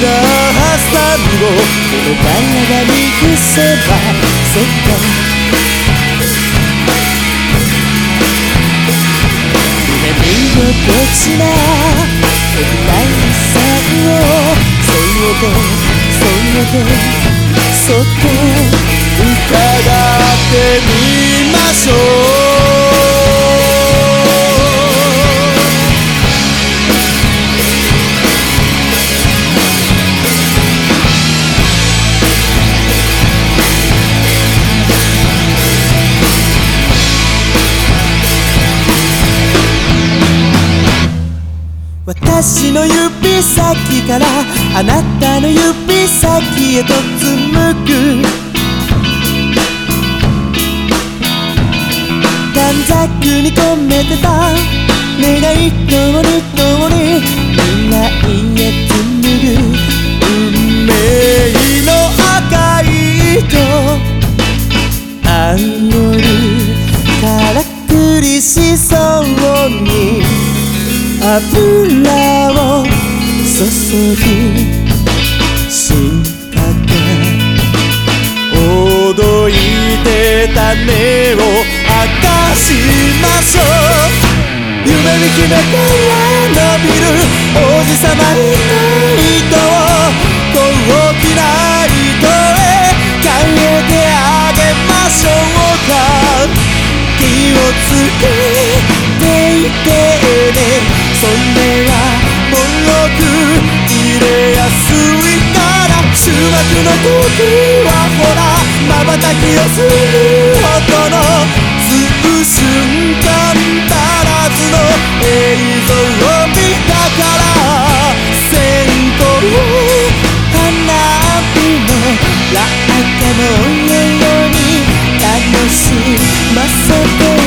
きなハサミをこの体に伏せばそっか。夢見心地な第三をそっとそっとそっと伺っ私の指先からあなたの指先へと紡ぐ。短冊に込めてた。願い通り通り。未来へ紡ぐ。運命の赤い糸。煽るからくりしそうに。油を注ぐ仕掛け踊いて種を明かしましょう夢に決めたら伸びる王子様に糸を大きな糸へ変えてあげましょうか気をつけていてねそれは幕の時はほら瞬きをするほどの数瞬間足らずの映像を見たから線香花火の落下のように楽しませて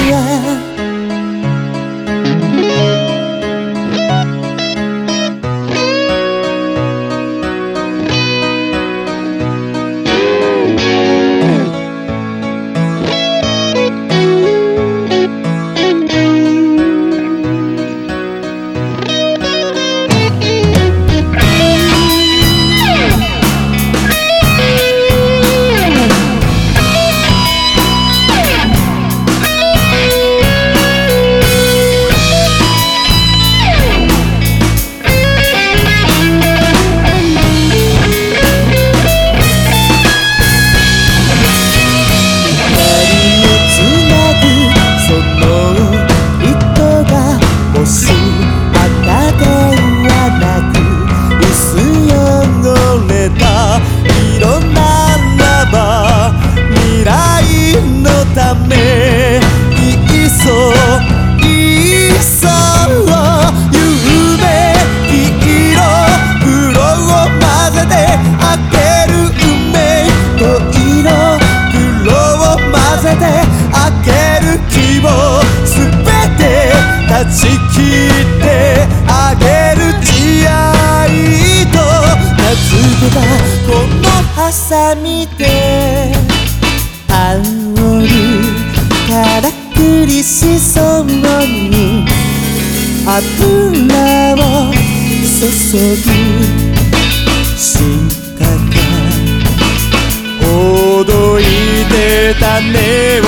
ち切ってあげる慈愛と名付けたこのハサミで煽るからくりしそうに油を注ぐ仕掛け踊いで種を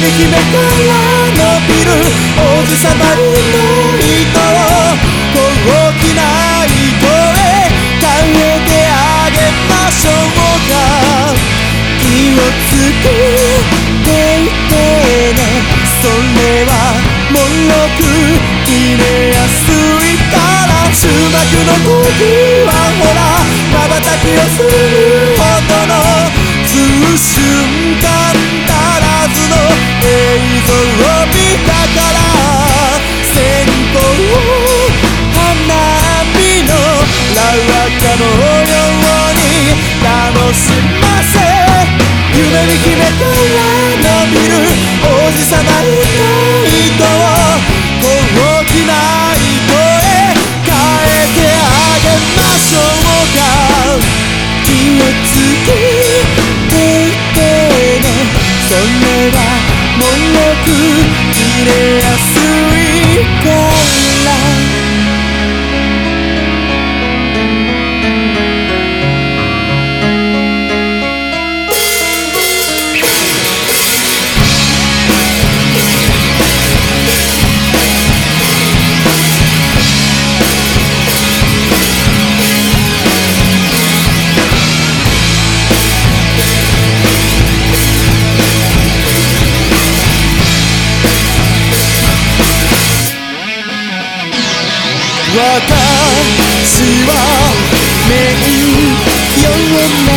に決めたら伸びる王子様にの糸を大きな糸へ変えてあげましょうか気をつけていてねそれはもろく入れやすいから終幕の時はほら瞬きをするく入れ私は名誉